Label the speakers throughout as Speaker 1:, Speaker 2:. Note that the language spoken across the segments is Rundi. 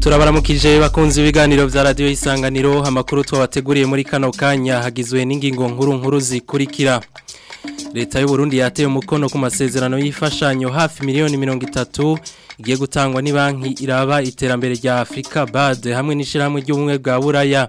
Speaker 1: turabaramukije bakunze ibiganiro bya radiyo y'isanganiro amakuru twabateguriye muri kano kanya hagizwe n'ingingo nkuru nkuru zikurikira leta y’u Burundi yateye umukono ku masezerano yifashanyo hafi miliyoni mirongo itatu igiye gutangwa ni banki iraba iterambere rya afurika bad hamwe n'ishyirahamwe ry'ubumwe bwa buraya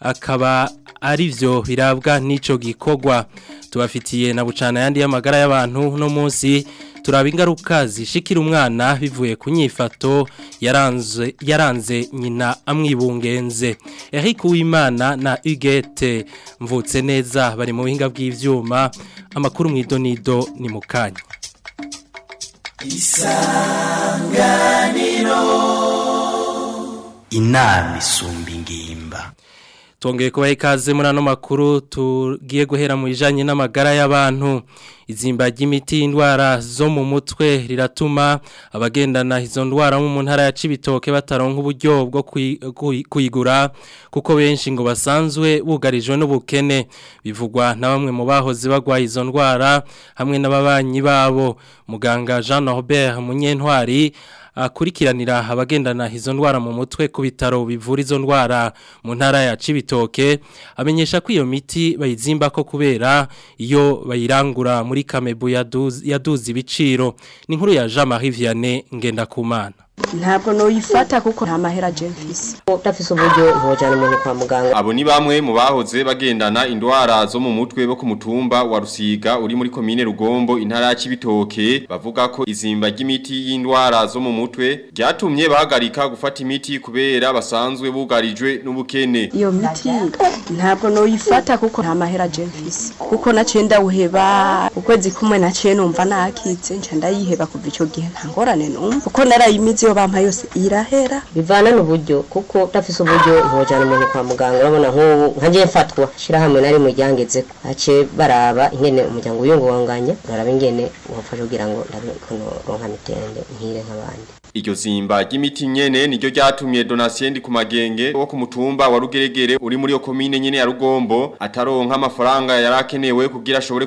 Speaker 1: akaba ari byo birabwa n'icyo gikorwa tubafitiye na bucana ayandi y'amagara y'abantu uno munsi turaba ingaruka zishikira umwana bivuye ku nyifato yaranze nyina amwibungenze Eric Uwimana na Ugete mvutse neza bari mu buhinga bw'ibyuma amakuru mu idonido ni mu
Speaker 2: isanganiro inama isumba ingimba
Speaker 1: twongeye kubaha ikaze muri ano makuru tugiye guhera mu bijyanye n'amagara y'abantu izimba ry'imiti indwara zo mu mutwe riratuma abagendana izo ndwara mu ntara ya Cibitoke bataronka uburyo bwo kuyigura kuko benshi ngo basanzwe bugarijwe n'ubukene bivugwa na bamwe mu bahoze bagwaye izo ndwara hamwe n'ababanyi babo muganga Jean Norbert Munyentwari akurikiranira abagendana izo ndwara mu mutwe ku bitaro bivura izo ndwara mu ntara ya Cibitoke amenyesha ko iyo miti bayizimba ko kubera iyo bayirangura muri muri Kamebu yaduze ibiciro ni inkuru ya Jean Marie Vianney ngenda kumana
Speaker 3: ntabwo nuyifata kuko nta mahera agiye
Speaker 4: udafise uburyo bujyana umuntu kwa muganga
Speaker 5: abo ni bamwe mu bahoze bagendana indwara zo mu mutwe bo ku mutumba wa rusiga uri muri komine rugombo intara ya kibitoke bavuga ko izimba ry'imiti y'indwara zo mu mutwe ryatumye bahagarika gufata imiti kubera basanzwe bugarijwe n'ubukene
Speaker 3: iyo miti ntabwo nuyifata kuko nta mahera agiye kuko naciye ndawuheba ukwezi kumwe naciye numva nakitse nca ndayiheba kuva icyo gihe nta ngorane numva kuko narayimize iyo bampa yose irahera
Speaker 4: bivana n'uburyo kuko udafise uburyo ntujyana umuntu kwa muganga urabona nk'ubu nkange mfatwa shyirahamwe nari muryangenze ko baraba ingene umuryango uyungunganya baraba ingene ubafasha kugira ngo ndabe kuno ronka mitende nkire nk'abandi
Speaker 5: Iryo zimba ry'imiti nyene niryo ryatumye Donatien ku magenge wo kumutumba wa Rugeregere uri muri yo commune nyene ya Rugombo ataronka amafaranga yarakenewe kugira ashobore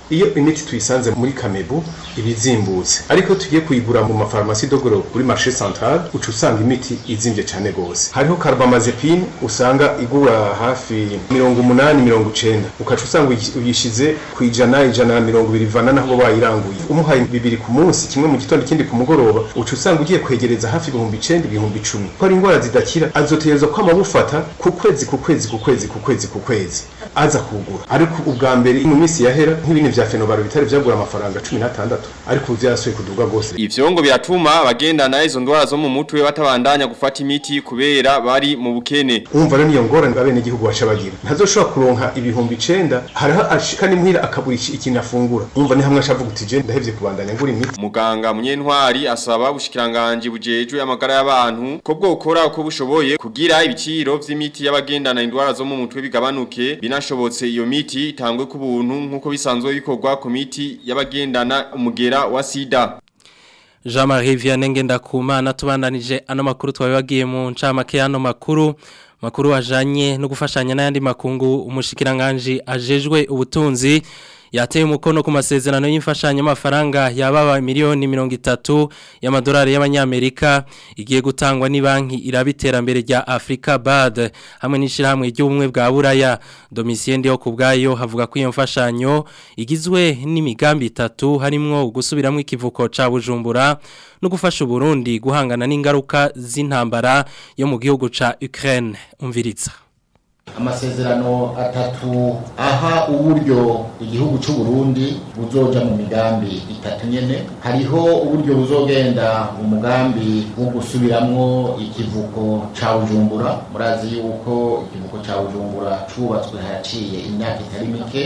Speaker 5: iyo
Speaker 6: imiti tuyisanze muri kamebu iba izimbutse ariko tugiye kuyigura mu mafarumasi dogoro kuri marshe centrale uca usanga imiti izimbye cyane rwose hariho carbamazepine usanga igura hafi mirongo umunani mirongo icenda ukaca usanga uyishize ku ijana ijana na mirongo ibiri ivana naho wayiranguye umuhaye bibiri ku munsi kimwe mu gitondo ikindi ku mugoroba uca usanga ugiye kwegereza hafi ibihumbi icenda ibihumbi icumi ko ari indwara zidakira azotegerezwa kwama bufata ku kwezi ku kwezi ku kwezi ku kwezi ku kwezi aza kugura ariko ubwa mbere mu minsi yahera nk'ibintu bya fenovaro bitari byagura amafaranga cumi n'atandatu ariko byasuye kuduga rwose
Speaker 5: ivyo ngo biratuma abagendana izo ndwara zo mu mutwe batabandanya gufata imiti kubera bari mu bukene
Speaker 6: urumva rero niyo ngorane abene igihugu baca bagira ntazoshobora kuronka ibihumbi icyenda hariho ashika n'imuhira akabura ikintu afungura urumva ni hamwe ashavuga uti je ndahevye kubandanya ngura imiti
Speaker 5: muganga munyentwari asaba ubushikiranganji bujejwe amagara y'abantu ko bwokora uko bushoboye kugira ibiciro by’imiti y'abagendana indwara zo mu mutwe bigabanuke bina byashobotse iyo miti itangwe ku buntu nk'uko bisanzwe bikorwa ku miti y'abagendana umugera wa sida
Speaker 1: jean marie vianney ngendakumana tubandanije ano makuru twabibagiye mu ncamake y'ano makuru makuru ajanye no gufashanya n'ayandi makungu umushikiranganji ajejwe ubutunzi yateye umukono ku masezerano y'imfashanyamafaranga yababa miliyoni mirongo itatu y'amadolari y'abanyamerika igiye gutangwa ni banki iraba iterambere rya Africa BAD hamwe n'ishyirahamwe ry'ubumwe bwa Buraya Domisiyende yo kubwayo havuga ko iyo mfashanyo igizwe n'imigambi itatu harimo gusubiramo ikivuko ca Bujumbura no gufasha Burundi guhangana n'ingaruka z'intambara yo mu gihugu ca Ukraine umviritsa
Speaker 7: amasezerano atatu aha uburyo igihugu cy'u Burundi buzoja mu migambi itatu nyene hariho uburyo buzogenda umugambi wo gusubiramwo ikivuko ca Bujumbura murazi yuko ikivuko cya Bujumbura cubatswe haraciye imyaka itari mike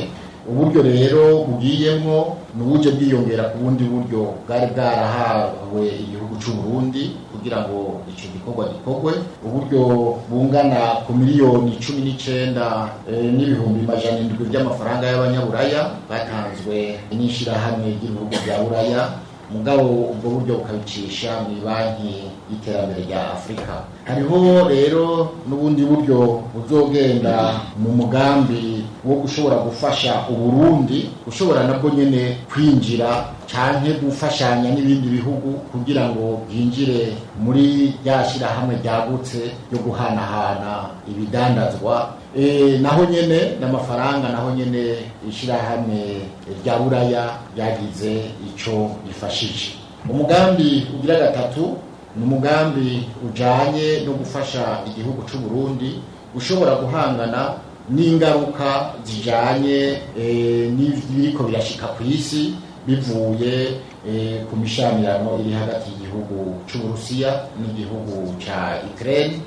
Speaker 7: uburyo rero bugiyemo ni ubujya bwiyongera ku bundi buryo bwari bwarahawe igihugu cy'u Burundi kugira ngo icyo gikorwa gikorwe uburyo bungana ku miliyoni cumi n'icyenda eh, n'ibihumbi majana indwi by'amafaranga y'abanyaburaya batanzwe n'ishyirahamwe ry'ibihugu bya buraya mugabo ubwo buryo bukabicisha mu banki y'iterambere rya afurika hariho rero n'ubundi buryo buzogenda mu mugambi wo gushobora gufasha uburundi ushobora nabwo nyene kwinjira cyane gufashanya n'ibindi bihugu kugira ngo bwinjire muri rya shyirahamwe ryagutse ryo guhanahana ibidandazwa e, naho nyene n'amafaranga naho nyene ishyirahamwe rya buraya ryagize ico rifashije umugambi ugira gatatu ni umugambi ujyanye no gufasha igihugu c'uburundi ushobora guhangana n'ingaruka zijyanye eh, n'ibiriko birashika ku isi bivuye eh, ku mishamirano iri hagati y'igihugu cy'uburusiya n'igihugu
Speaker 1: cya ikirere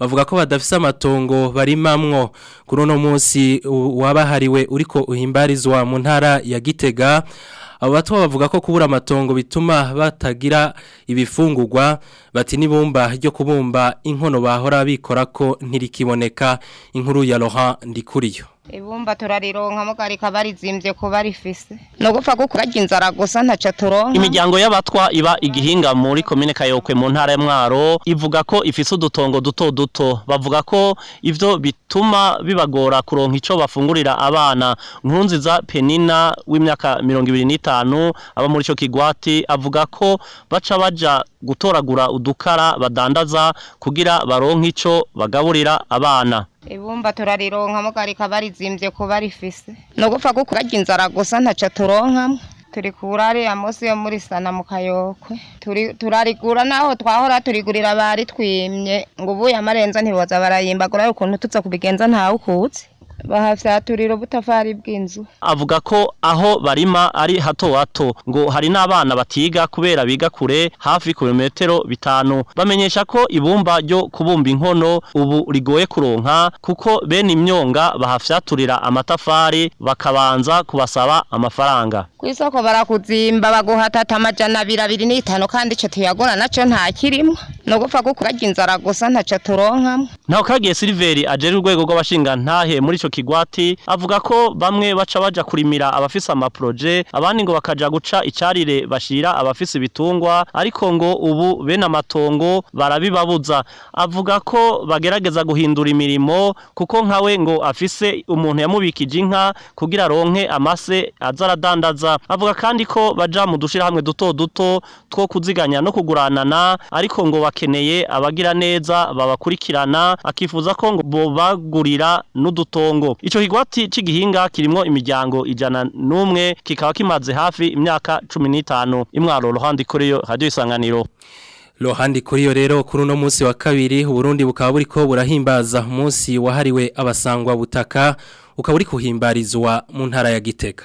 Speaker 1: bavuga ko badafise amatongo barimamwo kuri uno munsi wabahariwe uriko uhimbarizwa wa ntara ya Gitega abatwa bavuga ko kubura amatongo bituma batagira ibifungurwa bati n'ibumba ryo kubumba inkono bahora bikora ko ntirikiboneka inkuru ya roha ndikuriyo
Speaker 8: ibumba turarironka mugari kaba rizimbye kuba rifise no gupfa kukurajya inzara gusa ntaca turonka
Speaker 9: imiryango y'abatwa iba igihinga muri komine kayokwe mu ntara y'Mwaro ivuga ko ifise udutongo duto duto bavuga ko ivyo bituma bibagora kuronka ico bafungurira abana za Penina w'imyaka 25 aba muri ico kigwati avuga ko baca baja gutoragura udukara badandaza kugira baronke icyo bagaburira abana
Speaker 8: ibumba turarironka mugari kaba rizimbye kuba rifise no gupfa gukurarya inzara gusa ntaca turonkamo turi kurare amosi yo muri sana mu kayokwe turarigura naho twahora turigurira bari twimye ngo ubuye amarenza ntiboza barayimbagura ukuntu tuza kubigenza ntawukutse bahafyaturira ubutafari bw'inzu
Speaker 9: avuga ko aho barima ari hato hato ngo hari n'abana batiga kubera biga kure hafi kilometero bitanu bamenyesha ko ibumba ryo kubumba inkono ubu rigoye kuronka kuko bene imyonga bahafyaturira amatafari bakabanza kubasaba amafaranga
Speaker 8: ku isoko barakuzimba baguhatata amajana abiri abiri n'itanu kandi icyo tuyagura nacyo nta kirimo ni ugupfa gukurajya inzara gusa ntacyo turonkamo
Speaker 9: naho kagiye siliveri ajera urwego rw'abashingantahe muri icyo kigwati avuga ko bamwe baca baja kurimira abafise amaproje abandi ngo bakaja guca icarire bashira abafise ibitungwa ariko ngo ubu bene amatongo barabibabuza avuga ko bagerageza guhindura imirimo kuko nkawe ngo afise umuntu yamubikije inka kugira aronke amase azaradandaza avuga kandi ko baja mu dushirahamwe duto duto two kuziganya no kuguranana ariko ngo bakeneye abagira neza babakurikirana akifuza ko ngo bobagurira n'udutongo Congo ico kigwati c'igihinga kirimo imiryango ijana n'umwe kikaba kimaze hafi imyaka 15 imwaro ruhandi kuri yo radio isanganiro
Speaker 1: Lohandi kuri yo rero kuri uno munsi wa kabiri Burundi bukaba ko burahimbaza umunsi wahariwe abasangwa butaka ukaba uri kuhimbarizwa mu ntara ya Gitega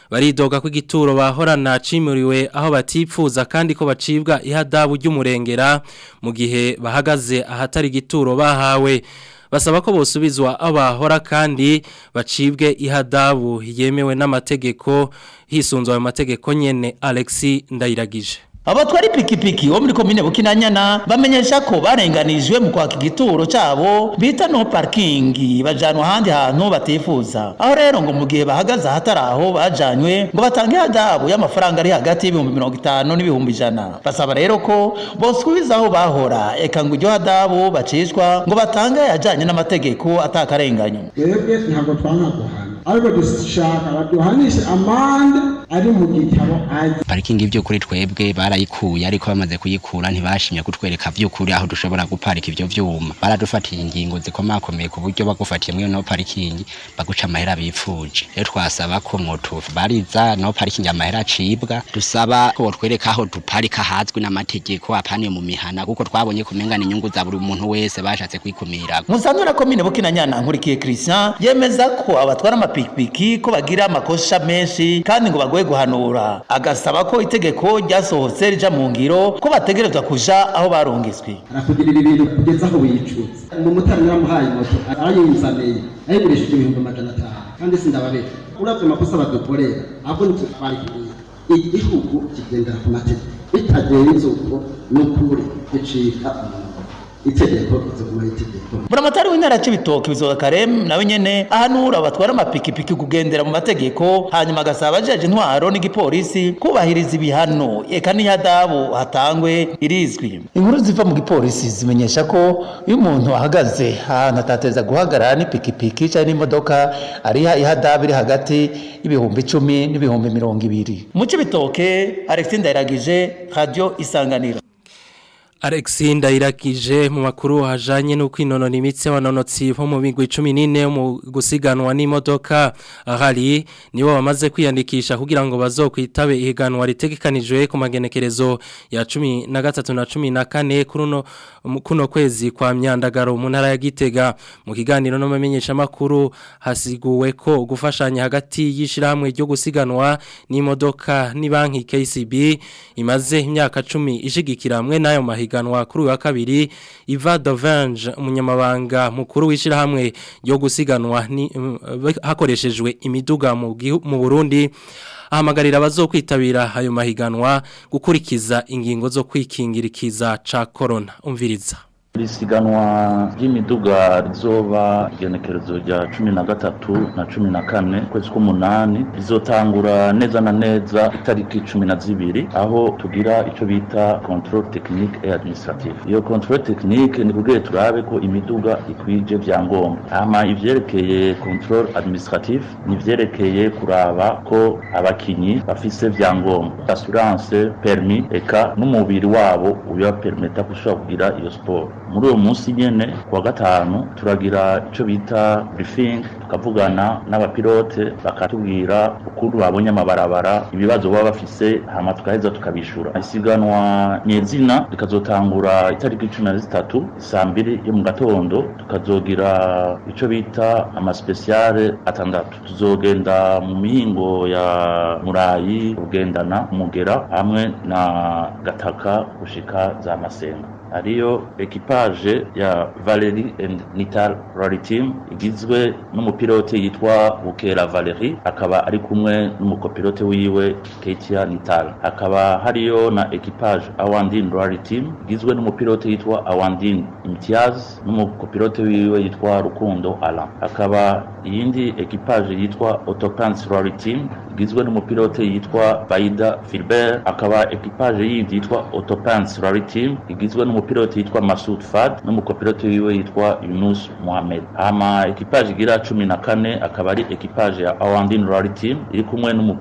Speaker 1: baridoga ko igituro bahorana cimuriwe aho batipfuza kandi ko bacibwa ihadabu ry'umurengera mu gihe bahagaze ahatari igituro bahawe basaba ko bosubizwa abahora kandi bacibwe ihadabu yemewe n'amategeko hisunzwe ayo mategeko nyene Alexi ndayiragije
Speaker 10: abatwara ipikipiki bo muri komine bukinanyana bamenyesha ko barenganijwe mu kwaka igituro cyabo bita no parikingi bajanwa handi hantu batifuza aho rero ngo mu gihe bahagaze ahatari aho bajanywe ngo batange hadabu y'amafaranga ari hagati y'ibihumbi mirongo itanu n'ibihumbi ijana basaba rero ko bosubiza aho bahora eka ngo iryo hadabu bacishwa ngo batange yajanye n'amategeko atakarenganyo
Speaker 11: twebwe ntabwo twanaguha ariko dushaka baryohanishe amande ari mu gitabo ajya
Speaker 12: parikingi y'ibyo kuri twebwe barayikuye ariko bamaze kuyikura ntibashimye kutwereka by'ukuri aho dushobora guparika ibyo byuma baradufatiye ingingo zikomakomeye ku buryo bagufatiye muri no parikingi baguca amahera bipfuje rero twasaba ko mwotufu bariza no parikingi amahera acibwa dusaba ko botwereka aho duparika hazwi n'amategeko apaniye mu mihana kuko twabonye kumengana inyungu za buri muntu wese bashatse kwikumira
Speaker 10: musanura komine bukina nyana nkurikiye Christian yemeza ko abatwara amapi amapikipiki ko bagira amakosa menshi kandi ngo bagoye guhanura agasaba ko itegeko ryasohotse rija mu ngiro ko bategerezwa kuja aho barungitswe
Speaker 11: arakugira ibi bintu kugeza aho biyicutse umumotari yaramuhaye moto arayinzaniye ayigurishije ibihumbi magana atanu kandi sindababera uravye amakosa badukorera ahubwo ntitutwarikiriye igihugu kigendera ku mategeko bitagenze uko ni bicika umuntu itegeko tuguma itegeko
Speaker 10: buramatari w'intara ya cibitoke bizoga karem nawe nyene ahanura batwara amapikipiki kugendera mu mategeko hanyuma agasaba ajeje intwaro n'igipolisi kubahiriza ibihano eka n'ihadabu hatangwe irizwi inkuru ziva mu gipolisi zimenyesha ko iyo umuntu ahagaze ahantu atateza guhagarara n'ipikipiki cyangwa n'imodoka ari ihadabu iri hagati y'ibihumbi icumi n'ibihumbi mirongo ibiri mu cibitoke alexi ndayiragije radio isanganiro
Speaker 1: Alexi ndayirakije mu makuru hajanye no kwinonona imitsi abanonotsi bo mu bigwi 14 mu gusiganwa n'imodoka ahari nibo bamaze kwiyandikisha kugira ngo bazokwitabe ihiganwa ritegekanijwe ku magenekerezo ya 13 na 14 kuruno kuno kwezi kwa myandagaro mu ya Gitega mu kiganiro no mamenyesha makuru hasiguwe ko gufashanya hagati yishirahamwe ryo gusiganwa n'imodoka ni banki KCB imaze imyaka 10 ishigikira hamwe nayo mahiga mahiganwa kuri wa kabiri Iva Davange umunyamabanga mukuru w'ishyirahamwe yo gusiganwa eh, hakoreshejwe imiduga mu Burundi ahamagarira abazokwitabira ayo mahiganwa gukurikiza ingingo zo kwikingirikiza ca corona umviriza
Speaker 13: iri siganwa ry'imiduga rizoba igenekerezo rya cumi na gatatu na cumi na kane ukwezi k'umunani rizotangura neza na neza itariki cumi na zibiri aho tugira icyo bita control technique et administrative iyo control technique ni kugira turabe ko imiduga ikwije byangombwa hama ivyerekeye control administrative ni vyerekeye kuraba ko abakinnyi bafise byangombwa assurance permis eka n'umubiri wabo uyapermeta gushobora kugira iyo siporo muri uyu munsi nyine wa gatanu turagira icyo bita burifingi tukavugana n'abapilote bakatubwira ukuntu babonye amabarabara ibibazo baba bafise hama tugaheza tukabishyura isiganwa nyezina rikazotangura itariki cumi na zitatu saa mbiri yo mu gatondo tukazogira icyo bita amasipesiyare atandatu tuzogenda mu mihingo ya murayi kugendana umugera hamwe na gataka gushika za masenga ariyo ekipaje ya Valeri and Nital Rally Team igizwe n'umupilote yitwa Bukera Valeri akaba ari kumwe n'umukopilote wiwe Ketia Nital hakaba hariyo na ekipaje Awandin Rally Team igizwe n'umupilote yitwa Awandin Imtiaz n'umukopilote wiwe yitwa Rukundo Alan hakaba iyindi ekipaje yitwa Autopants Rally Team igizwe n'umupilote yitwa Bayida Philbert akaba ekipaje yindi yitwa Autopants Rally Team igizwe n'umupilote umupiloti yitwa Masud Fad n'umukopiloti wiwe yitwa Yunus Mohamed Ama ekipaje igira cumi na kane akaba ari ekipaje ya Awandin Rally Team iri kumwe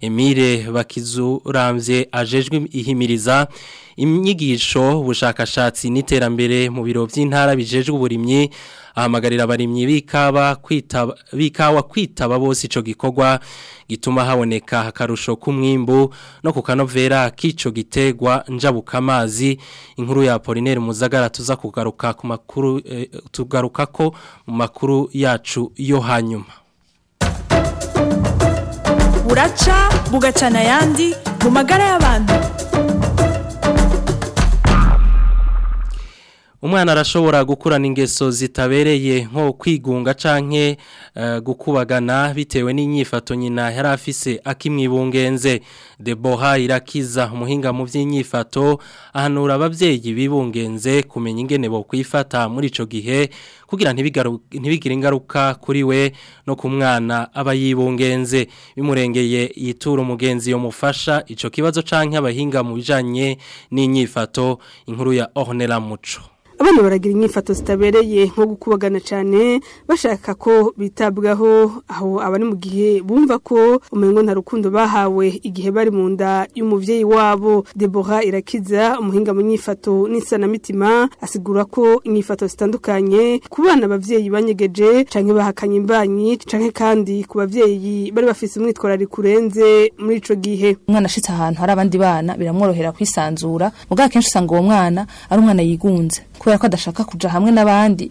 Speaker 1: emile bakizurambye ajejwe ihimiriza imyigisho ubushakashatsi n'iterambere mu biro by'intara bijejwe uburimyi ahamagarira abarimyi b'ikawa kwitaba b'ikawa kwitaba bose ico gikorwa gituma haboneka akarusho k'umwimbu no ku kanovera k'ico gitegwa njabuka amazi inkuru ya Apollinaire Muzagara tuza kugaruka ku makuru eh, tugaruka ko mu makuru yacu yo hanyuma
Speaker 14: buraca bugacana yandi mu magara y'abantu
Speaker 1: umwana arashobora gukurana ingeso zitabereye nko kwigunga canke eh, gukubagana bitewe n'inyifato nyina yari afise akimwibungenze deboha irakiza umuhinga mu by'inyifato ahanura ababyeyi bibungenze kumenya ingene bo kwifata muri ico gihe kugira ntibigire ingaruka kuri we no ku mwana abayibungenze bimurengeye yitura umugenzi yamufasha ico kibazo canke abahinga mu bijanye n'inyifato inkuru ya Ornella Muco
Speaker 15: abana baragira inyifato zitabereye nko gukubagana cyane bashaka ko bitabwaho aho abari mu gihe bumva ko umengo nta rukundo bahawe igihe bari mu nda y'umubyeyi wabo Deborah irakiza umuhinga mu nyifato n'isanamitima asigura ko inyifato zitandukanye ku bana ababyeyi banyegeje canke bahakanye imbanyi canke kandi ku babyeyi bari bafise umwitwarariko urenze muri icyo gihe
Speaker 16: umwana ashitse ahantu hari abandi bana biramworohera kwisanzura mugaka kenshi usanga uwo mwana ari umwana yigunze kubera ko adashaka kujya hamwe n'abandi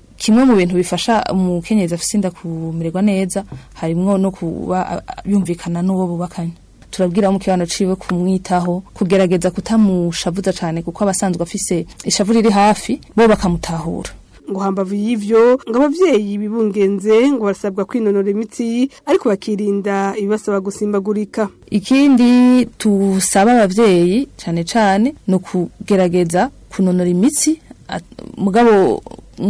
Speaker 16: kimwe mu bintu bifasha umukenyezi afite inda kumererwa neza harimo no kuba yumvikana n'uwo bubakanye turabwira mu kibano kumwitaho kugerageza kutamushavuza cyane kuko abasanzwe afise ishavu riri hafi bo bakamutahura
Speaker 15: ngo hambavu y'ivyo ngo abavyeyi bibungenze ngo basabwa kwinonora imitsi ariko bakirinda ibibasaba gusimbagurika
Speaker 16: ikindi tusaba ababyeyi cyane cyane no kugerageza kunonora imitsi mugabo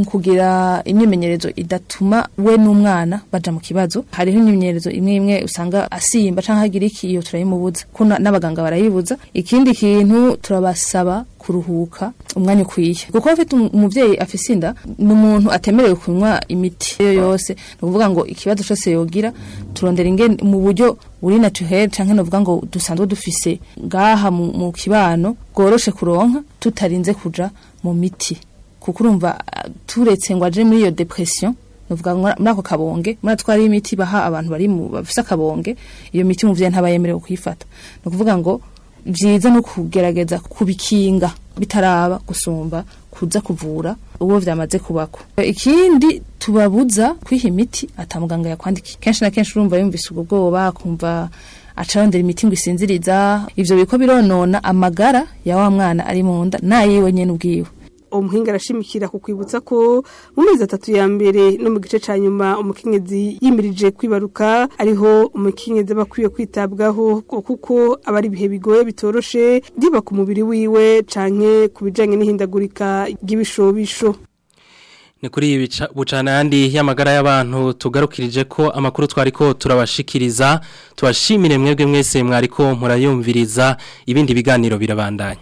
Speaker 16: kugira imyimenyerezo idatuma we n'umwana baja mu kibazo hariho imyimenyerezo imwe imwe usanga asimba canke hagira iki iyo turayimubuza ko n'abaganga barayibuza ikindi kintu turabasaba kuruhuka umwanya ukwiye kuko afite umubyeyi afise inda ni umuntu atemerewe kunywa imiti yo yose ni ukuvuga ngo ikibazo cyose yogira turondera ingene mu buryo buri natuheri cyangwa novuga ngo dusanzwe dufise ngaha mu kibano bworoshe kuronka tutarinze kuja mu miti kuko uh, turetse ngo aje muri iyo depression nuvuga muri ako kabonge muratwara imiti baha abantu bari mu bafise akabonge iyo miti umuvyeyi yemerewe kuyifata no kuvuga ngo byiza no kugerageza kubikinga bitaraba gusumba kuza kuvura ubwo byamaze kubako ikindi tubabuza kwiha imiti atamuganga yakwandiki kenshi na kenshi urumva yumvise ubwo bwoba akumva acarondera imiti ngo isinziriza ibyo biko bironona amagara ya wa mwana ari mu nda nayewe nyene ubwiwe
Speaker 15: umuhinga arashimikira ku kwibutsa ko mu mezi atatu ya mbere no mu gice cya nyuma umukenyezi yimirije kwibaruka ariho umukenyezi aba akwiye kwitabwaho kuko aba ari ibihe bigoye bitoroshe ndiba ku mubiri wiwe cyane ku bijyanye n'ihindagurika ry'ibishobisho
Speaker 1: ni kuri bucana bucanayandi y'amagara y'abantu tugarukirije ko amakuru twari ko turabashikiriza tubashimire mwebwe mwese mwariko murayumviriza ibindi biganiro birabandanya